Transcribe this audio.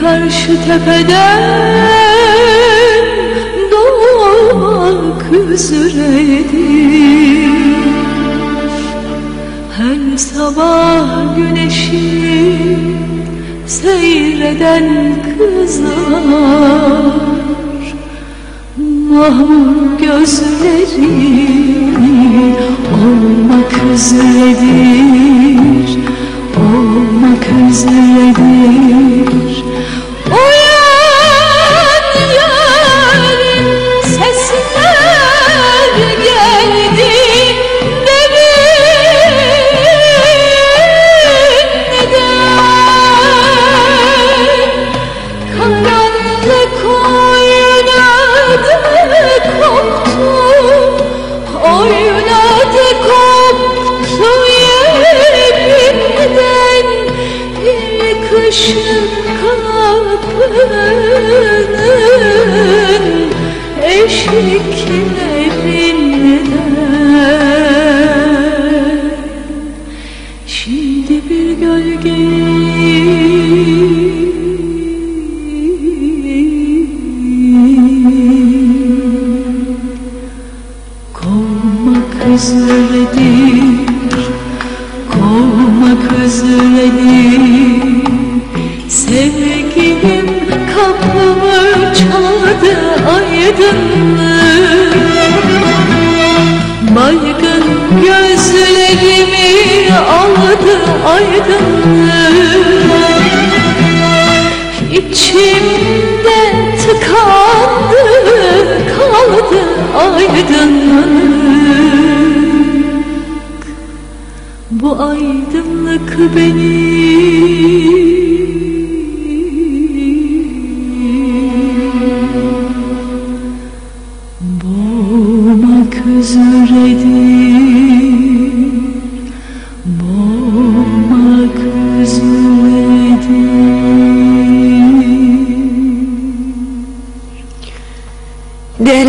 Karşı tepeden doğmak üzeredir Her sabah güneşi seyreden kızlar? Mahmur gözleri olmak üzeredir üzeredir Kovmak üzeredir Sevgilim kapımı çaldı aydınlık. Baygın gözlerimi aldı aydınlık. İçimde tıkandı kaldı aydınlık aydınlık beni